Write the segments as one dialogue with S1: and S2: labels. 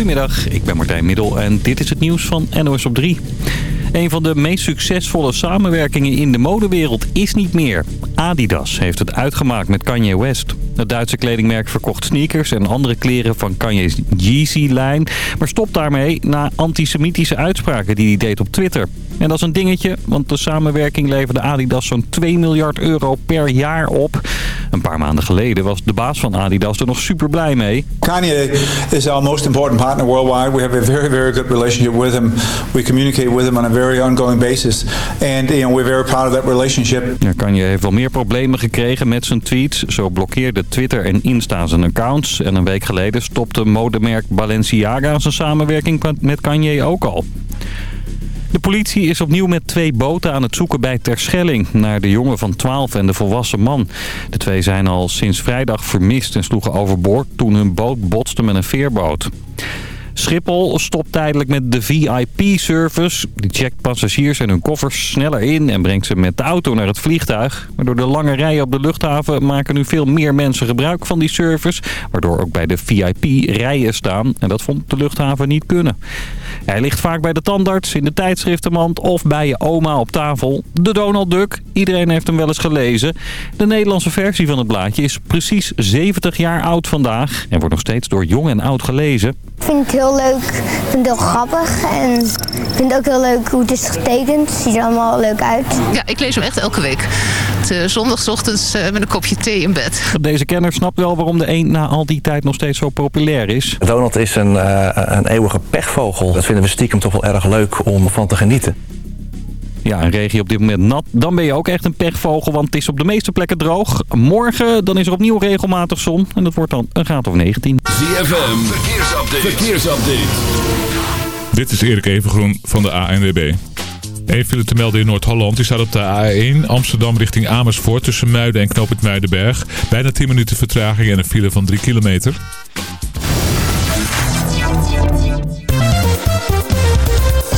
S1: Goedemiddag, ik ben Martijn Middel en dit is het nieuws van NOS op 3. Een van de meest succesvolle samenwerkingen in de modewereld is niet meer. Adidas heeft het uitgemaakt met Kanye West. Het Duitse kledingmerk verkocht sneakers en andere kleren van Kanye's Yeezy-lijn... maar stopt daarmee na antisemitische uitspraken die hij deed op Twitter. En dat is een dingetje, want de samenwerking leverde Adidas zo'n 2 miljard euro per jaar op. Een paar maanden geleden was de baas van Adidas er nog super blij mee.
S2: Kanye is our most important partner worldwide. We have a very, very good relationship with him. We communicate with him on a very ongoing basis. And you know, we're very proud of that relationship.
S1: Ja, Kanye heeft wel meer problemen gekregen met zijn tweets. Zo blokkeerde Twitter en Insta zijn accounts. En een week geleden stopte modemerk Balenciaga zijn samenwerking met Kanye ook al. De politie is opnieuw met twee boten aan het zoeken bij Terschelling... naar de jongen van 12 en de volwassen man. De twee zijn al sinds vrijdag vermist en sloegen overboord... toen hun boot botste met een veerboot. Schiphol stopt tijdelijk met de VIP-service. Die checkt passagiers en hun koffers sneller in en brengt ze met de auto naar het vliegtuig. Maar door de lange rijen op de luchthaven maken nu veel meer mensen gebruik van die service. Waardoor ook bij de VIP rijen staan. En dat vond de luchthaven niet kunnen. Hij ligt vaak bij de tandarts, in de tijdschriftenmand of bij je oma op tafel. De Donald Duck. Iedereen heeft hem wel eens gelezen. De Nederlandse versie van het blaadje is precies 70 jaar oud vandaag. En wordt nog steeds door jong en oud gelezen.
S3: Heel leuk, ik vind het heel grappig en ik vind het ook heel leuk hoe het is getekend. Het ziet er allemaal leuk uit.
S4: Ja, ik lees hem echt elke week. Het, uh, zondagochtends uh, met een kopje thee in bed.
S1: Deze kenner snapt wel waarom de een na al die tijd nog steeds zo populair is.
S5: Donald is een, uh, een eeuwige pechvogel. Dat vinden we stiekem toch wel erg leuk om van te genieten.
S1: Ja, een regio op dit moment nat. Dan ben je ook echt een pechvogel, want het is op de meeste plekken droog. Morgen dan is er opnieuw regelmatig zon en dat wordt dan een graad of 19.
S6: ZFM, verkeersupdate. verkeersupdate.
S7: Dit is Erik Evengroen van de ANWB. Eén file te melden in Noord-Holland. Die staat op de A1 Amsterdam richting Amersfoort tussen Muiden en Knoop het Muidenberg. Bijna 10 minuten vertraging en een file van 3 kilometer.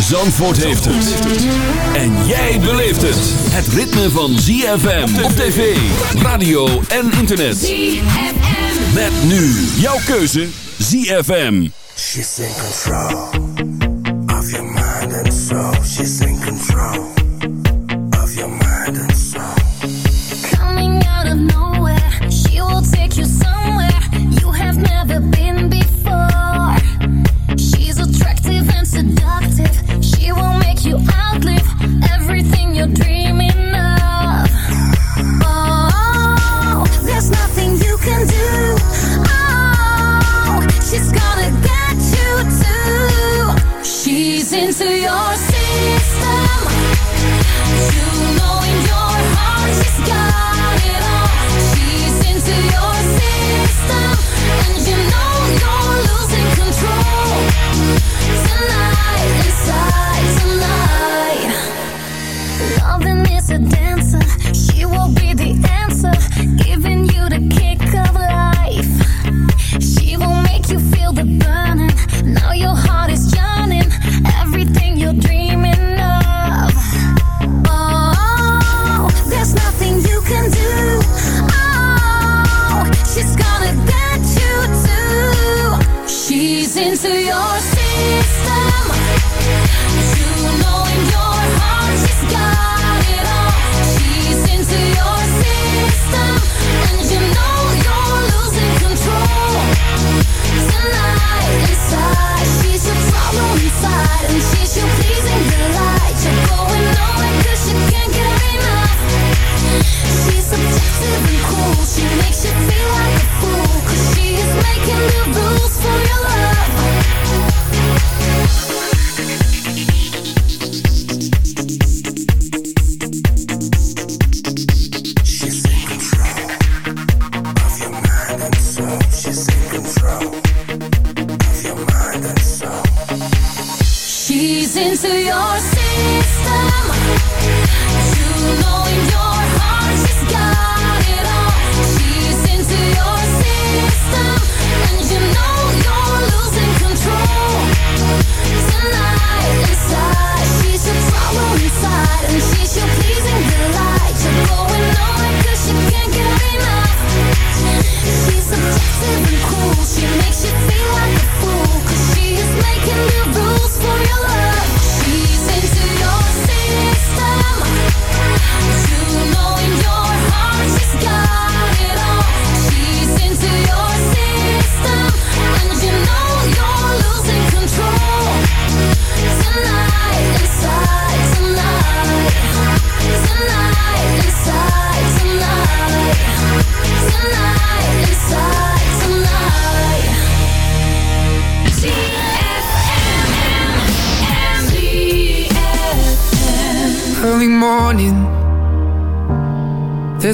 S6: Zandvoort heeft het. En jij beleeft het. Het ritme van ZFM op tv, radio en internet. ZFM. Met nu jouw keuze ZFM.
S8: She's in control of your mind and soul. She's in control of your mind and soul.
S9: Coming out of nowhere, she will take you into your system.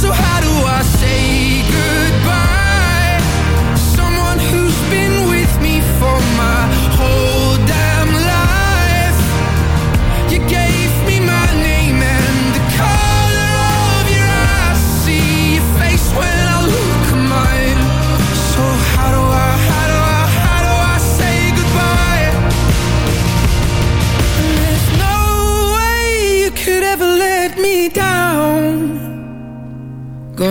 S10: So how do I say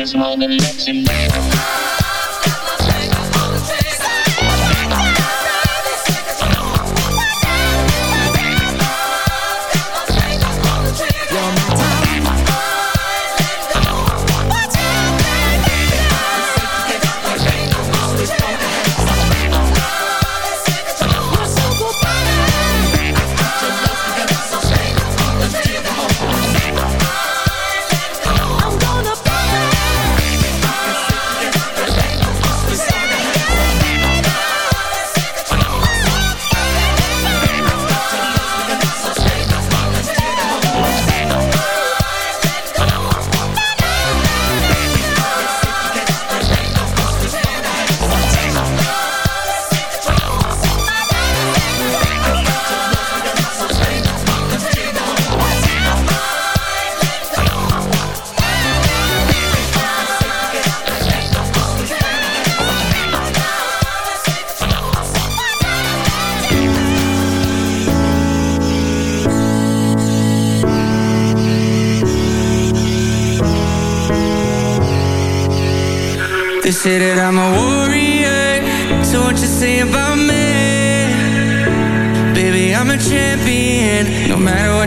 S10: Just
S11: wanna let you know.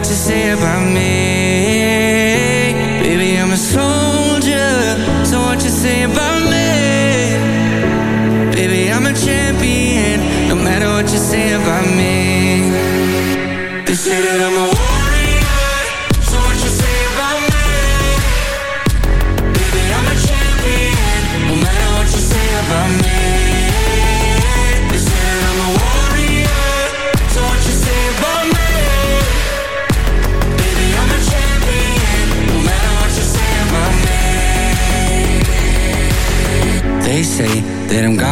S11: You
S12: say about me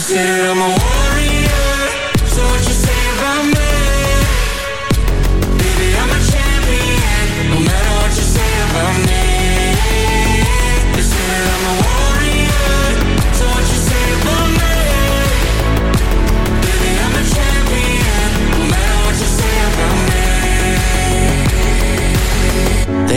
S12: Said I'm a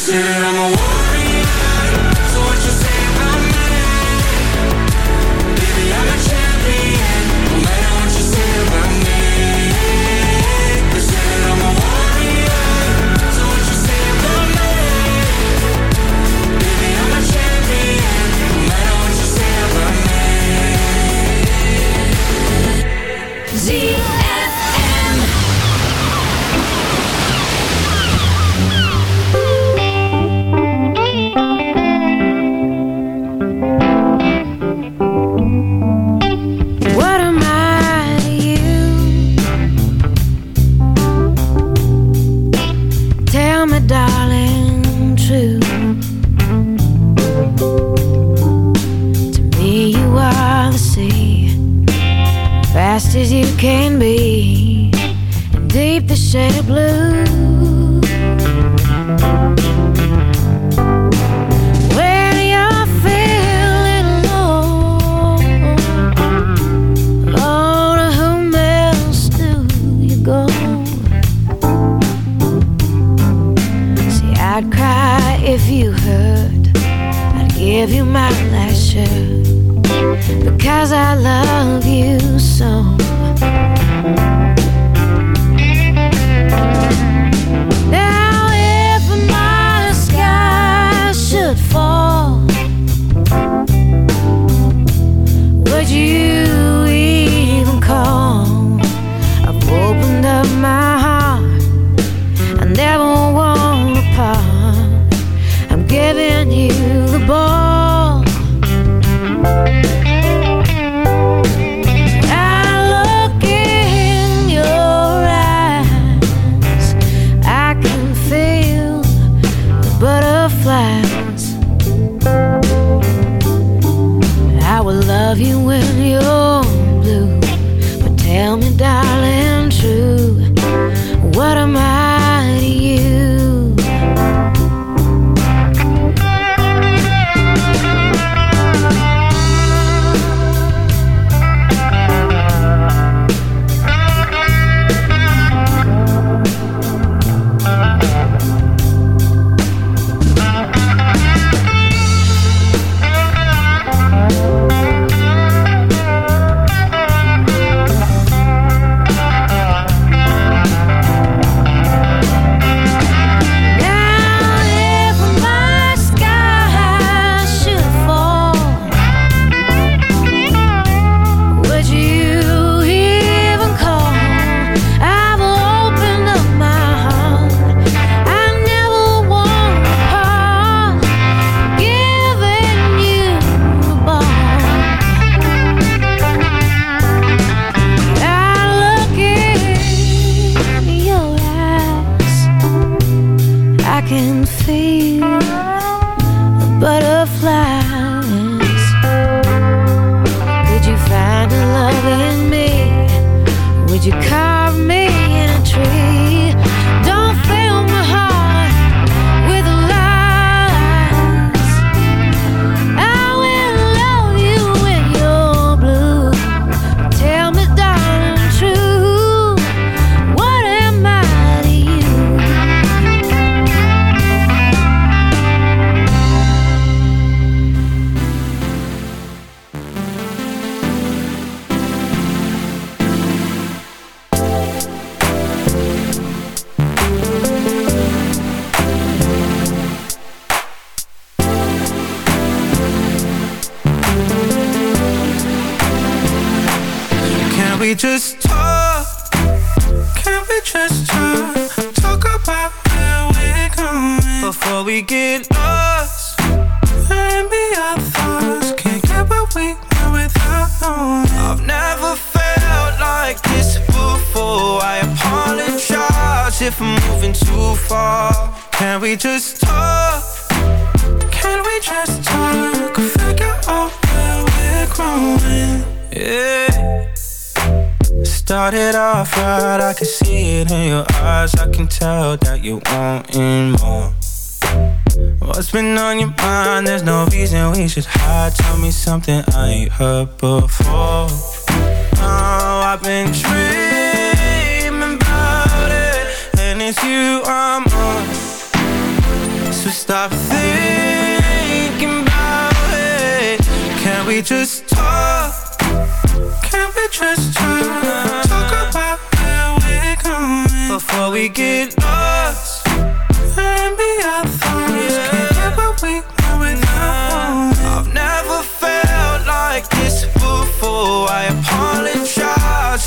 S12: Say that I'm a- you
S13: come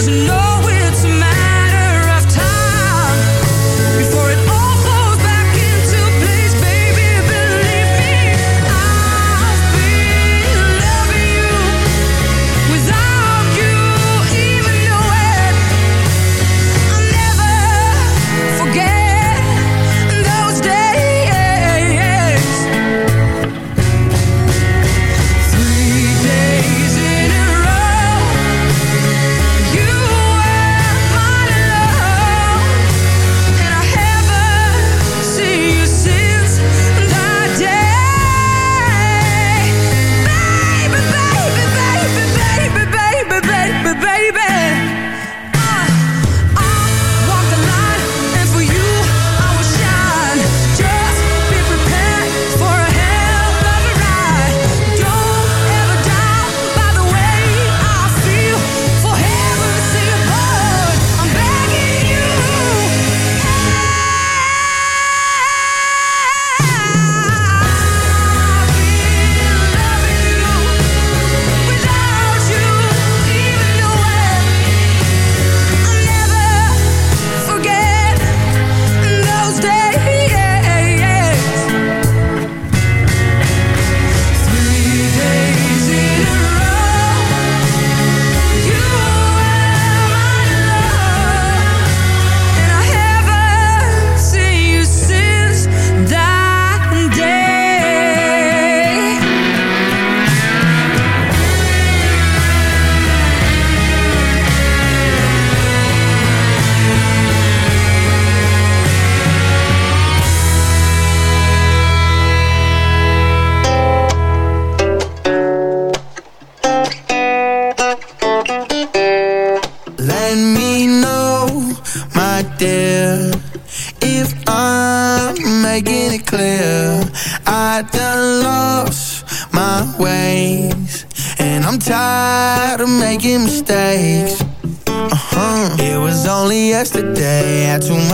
S14: Cause I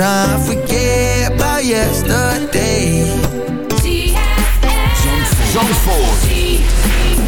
S15: eyes, trying to forget about yesterday.
S16: Zandvoort.